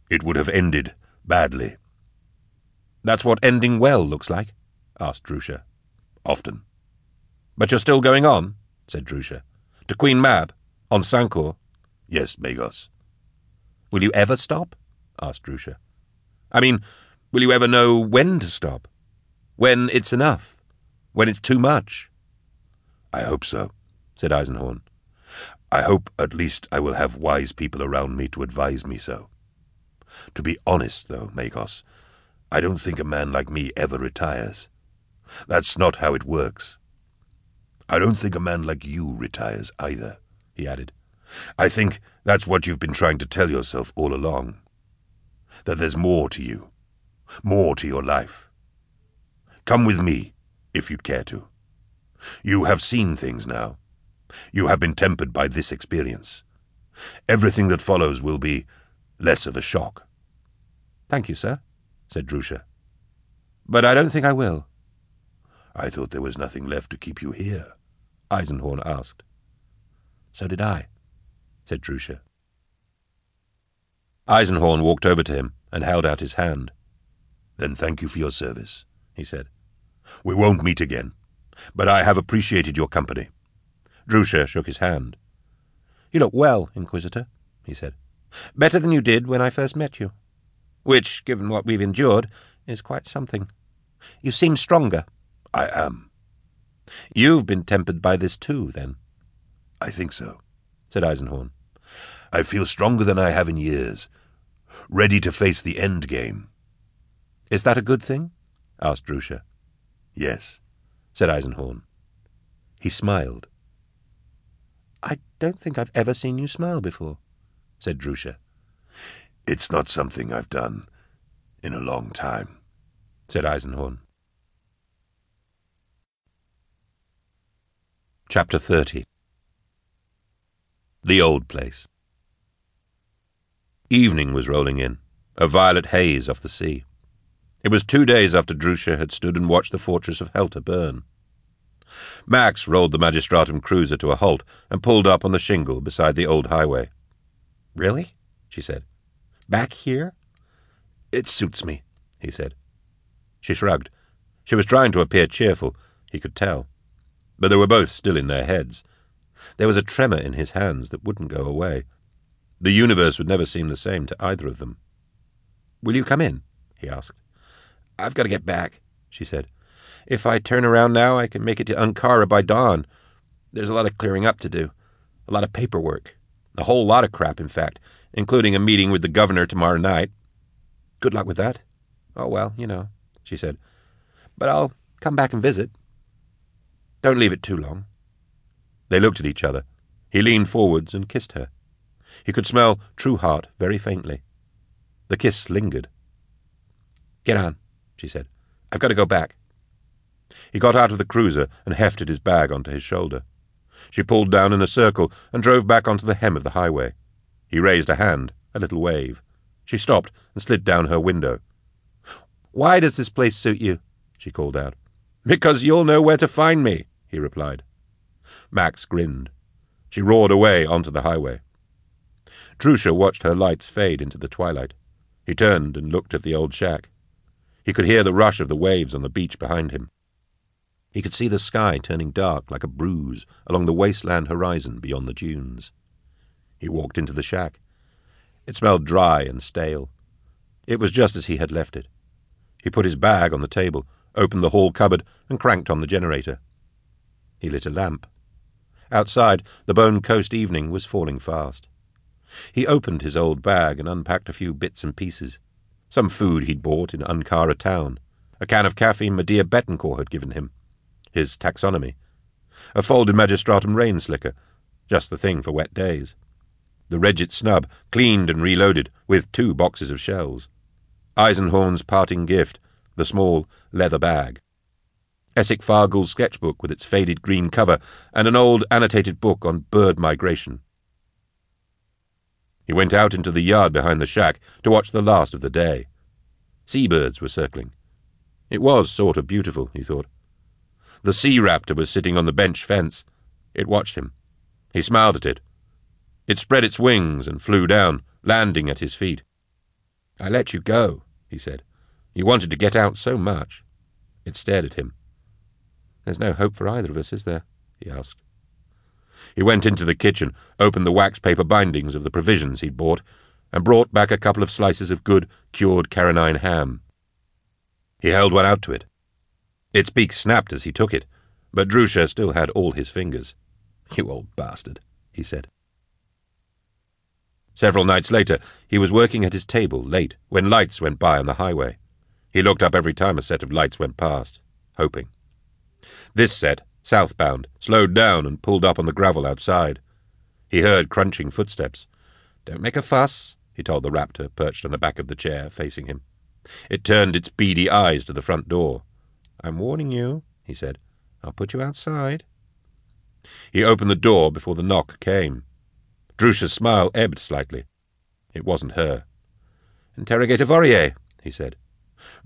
it would have ended badly. That's what ending well looks like? asked Drusha. Often. But you're still going on, said Drusha. To Queen Mab, on Sancour? Yes, Magos. Will you ever stop? asked Drusha. I mean, will you ever know when to stop? When it's enough? When it's too much? I hope so, said Eisenhorn. I hope at least I will have wise people around me to advise me so. To be honest, though, Magos, I don't think a man like me ever retires. That's not how it works. I don't think a man like you retires either, he added. I think that's what you've been trying to tell yourself all along. That there's more to you, more to your life. Come with me, if you'd care to. You have seen things now. You have been tempered by this experience. Everything that follows will be less of a shock. Thank you, sir, said Drusha. But I don't think I will. I thought there was nothing left to keep you here, Eisenhorn asked. So did I, said Drusha. Eisenhorn walked over to him and held out his hand. Then thank you for your service, he said. We won't meet again, but I have appreciated your company. Drusha shook his hand. You look well, Inquisitor, he said. Better than you did when I first met you. Which, given what we've endured, is quite something. You seem stronger. I am. You've been tempered by this too, then? I think so, said Eisenhorn. I feel stronger than I have in years, ready to face the end game. Is that a good thing? asked Drusha. Yes, said Eisenhorn. He smiled. I don't think I've ever seen you smile before, said Drusha. It's not something I've done in a long time, said Eisenhorn. Chapter 30 The Old Place Evening was rolling in, a violet haze off the sea. It was two days after Drusha had stood and watched the fortress of Helter burn. Max rolled the Magistratum cruiser to a halt and pulled up on the shingle beside the old highway. Really? she said. Back here? It suits me, he said. She shrugged. She was trying to appear cheerful, he could tell. But they were both still in their heads. There was a tremor in his hands that wouldn't go away. The universe would never seem the same to either of them. Will you come in? he asked. I've got to get back, she said. If I turn around now, I can make it to Ankara by dawn. There's a lot of clearing up to do, a lot of paperwork, a whole lot of crap, in fact, including a meeting with the governor tomorrow night. Good luck with that. Oh, well, you know, she said. But I'll Come back and visit. Don't leave it too long. They looked at each other. He leaned forwards and kissed her. He could smell True Heart very faintly. The kiss lingered. Get on, she said. I've got to go back. He got out of the cruiser and hefted his bag onto his shoulder. She pulled down in a circle and drove back onto the hem of the highway. He raised a hand, a little wave. She stopped and slid down her window. Why does this place suit you? she called out. Because you'll know where to find me, he replied. Max grinned. She roared away onto the highway. Drusha watched her lights fade into the twilight. He turned and looked at the old shack. He could hear the rush of the waves on the beach behind him. He could see the sky turning dark like a bruise along the wasteland horizon beyond the dunes. He walked into the shack. It smelled dry and stale. It was just as he had left it. He put his bag on the table, opened the hall cupboard, and cranked on the generator. He lit a lamp. Outside, the Bone Coast evening was falling fast. He opened his old bag and unpacked a few bits and pieces. Some food he'd bought in Ankara town, a can of caffeine Medea Betancourt had given him, his taxonomy, a folded magistratum rain slicker, just the thing for wet days, the Regit snub, cleaned and reloaded, with two boxes of shells, Eisenhorn's parting gift, the small leather bag, Essek Fargal's sketchbook with its faded green cover, and an old annotated book on bird migration. He went out into the yard behind the shack to watch the last of the day. Seabirds were circling. It was sort of beautiful, he thought. The sea raptor was sitting on the bench fence. It watched him. He smiled at it. It spread its wings and flew down, landing at his feet. I let you go, he said. You wanted to get out so much. It stared at him. There's no hope for either of us, is there? he asked. He went into the kitchen, opened the wax paper bindings of the provisions he'd bought, and brought back a couple of slices of good, cured Carronine ham. He held one out to it. Its beak snapped as he took it, but Drusha still had all his fingers. You old bastard, he said. Several nights later, he was working at his table late when lights went by on the highway. He looked up every time a set of lights went past, hoping. This set southbound, slowed down and pulled up on the gravel outside. He heard crunching footsteps. Don't make a fuss, he told the raptor perched on the back of the chair, facing him. It turned its beady eyes to the front door. I'm warning you, he said. I'll put you outside. He opened the door before the knock came. Drusha's smile ebbed slightly. It wasn't her. Interrogator Vorier, he said.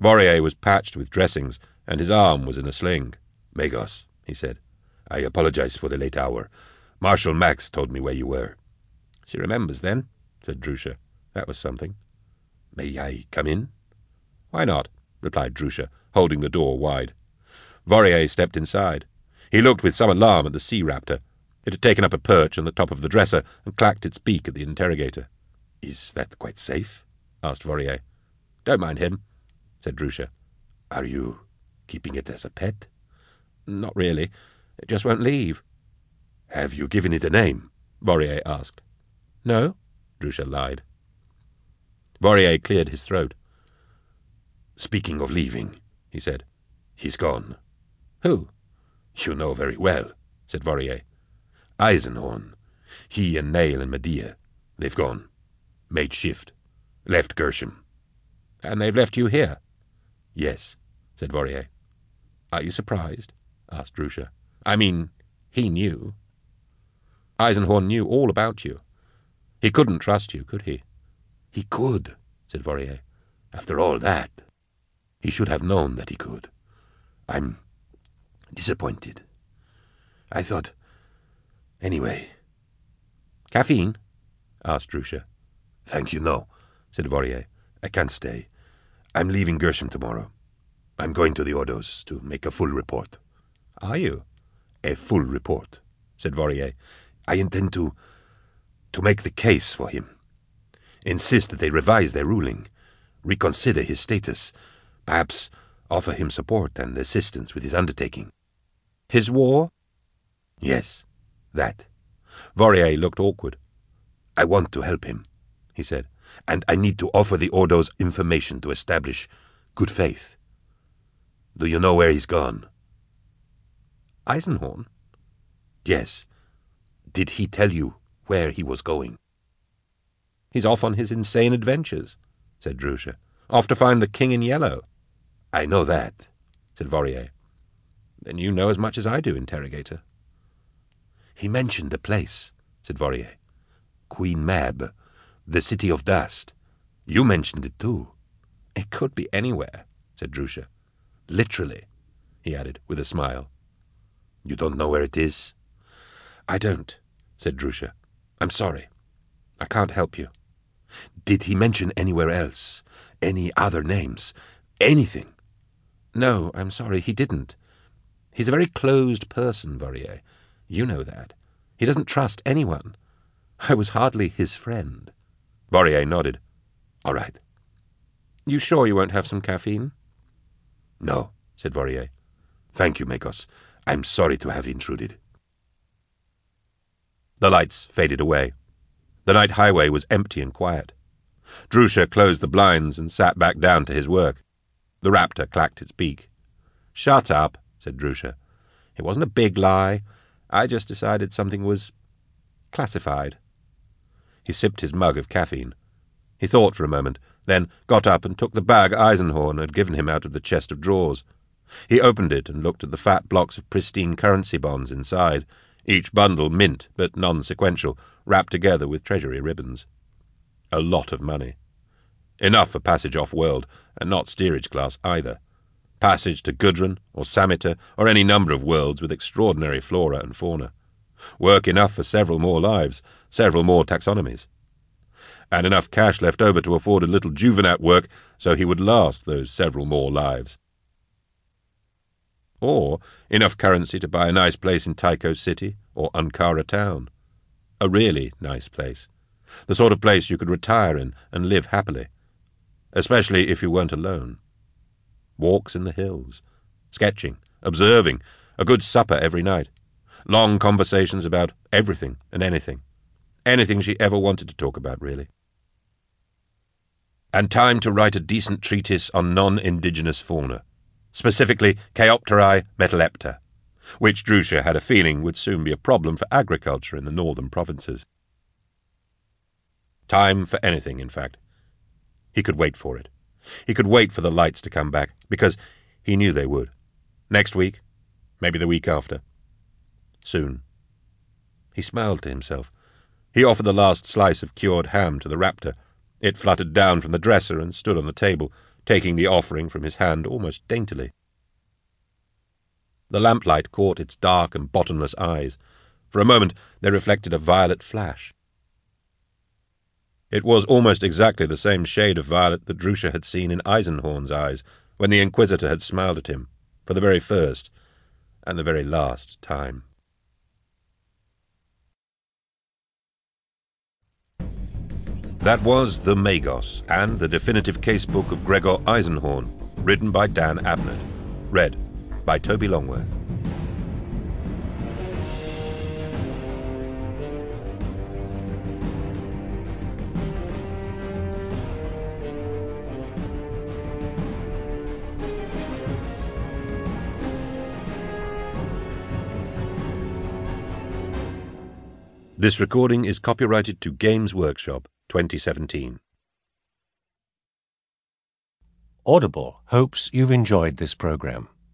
Vorier was patched with dressings, and his arm was in a sling. Magos, he said. I apologize for the late hour. Marshal Max told me where you were. She remembers, then, said Drusha. That was something. May I come in? Why not? replied Drusha, holding the door wide. Vorier stepped inside. He looked with some alarm at the sea raptor. It had taken up a perch on the top of the dresser and clacked its beak at the interrogator. Is that quite safe? asked Vorier. Don't mind him, said Drusha. Are you keeping it as a pet? Not really. It just won't leave. Have you given it a name? Vorier asked. No, Drusha lied. Vorier cleared his throat. Speaking of leaving, he said, he's gone. Who? You know very well, said Vorier. Eisenhorn. He and Nayl and Medea. They've gone. Made shift. Left Gershom. And they've left you here? Yes, said Vorier. Are you surprised? asked Drusha. I mean, he knew. Eisenhorn knew all about you. He couldn't trust you, could he? He could, said Vorier. After all that, he should have known that he could. I'm disappointed. I thought. Anyway. Caffeine? asked Drusha. Thank you, no, said Vorier. I can't stay. I'm leaving Gershom tomorrow. I'm going to the Ordos to make a full report. Are you? A full report, said Vorier. I intend to. to make the case for him. Insist that they revise their ruling, reconsider his status, perhaps offer him support and assistance with his undertaking. His war? Yes, that. Vorier looked awkward. I want to help him, he said, and I need to offer the Ordos information to establish good faith. Do you know where he's gone? Eisenhorn? Yes. Did he tell you where he was going? He's off on his insane adventures, said Drusha. Off to find the King in Yellow. I know that, said Vorier. Then you know as much as I do, interrogator. He mentioned a place, said Vorier. Queen Mab, the city of dust. You mentioned it too. It could be anywhere, said Drusha. Literally, he added with a smile. You don't know where it is? I don't, said Drusha. I'm sorry. I can't help you. Did he mention anywhere else? Any other names? Anything? No, I'm sorry, he didn't. He's a very closed person, Vorier. You know that. He doesn't trust anyone. I was hardly his friend. Vorier nodded. All right. You sure you won't have some caffeine? No, said Vorier. Thank you, Magos. I'm sorry to have intruded. The lights faded away. The night highway was empty and quiet. Drusha closed the blinds and sat back down to his work. The raptor clacked its beak. Shut up, said Drusha. It wasn't a big lie. I just decided something was classified. He sipped his mug of caffeine. He thought for a moment, then got up and took the bag Eisenhorn had given him out of the chest of drawers. He opened it and looked at the fat blocks of pristine currency bonds inside, each bundle mint but non-sequential, wrapped together with treasury ribbons. A lot of money. Enough for passage off-world, and not steerage class either. Passage to Gudrun, or Sameter, or any number of worlds with extraordinary flora and fauna. Work enough for several more lives, several more taxonomies. And enough cash left over to afford a little juvenat work so he would last those several more lives. Or enough currency to buy a nice place in Tycho City or Ankara town a really nice place. The sort of place you could retire in and live happily, especially if you weren't alone. Walks in the hills, sketching, observing, a good supper every night, long conversations about everything and anything, anything she ever wanted to talk about, really. And time to write a decent treatise on non-indigenous fauna, specifically Chaeopteri metalepta which Drusha had a feeling would soon be a problem for agriculture in the northern provinces. Time for anything, in fact. He could wait for it. He could wait for the lights to come back, because he knew they would. Next week, maybe the week after. Soon. He smiled to himself. He offered the last slice of cured ham to the raptor. It fluttered down from the dresser and stood on the table, taking the offering from his hand almost daintily. The lamplight caught its dark and bottomless eyes. For a moment they reflected a violet flash. It was almost exactly the same shade of violet that Drusha had seen in Eisenhorn's eyes when the Inquisitor had smiled at him, for the very first and the very last time. That was The Magos and the definitive casebook of Gregor Eisenhorn, written by Dan Abnett. Read by Toby Longworth. This recording is copyrighted to Games Workshop 2017. Audible hopes you've enjoyed this program.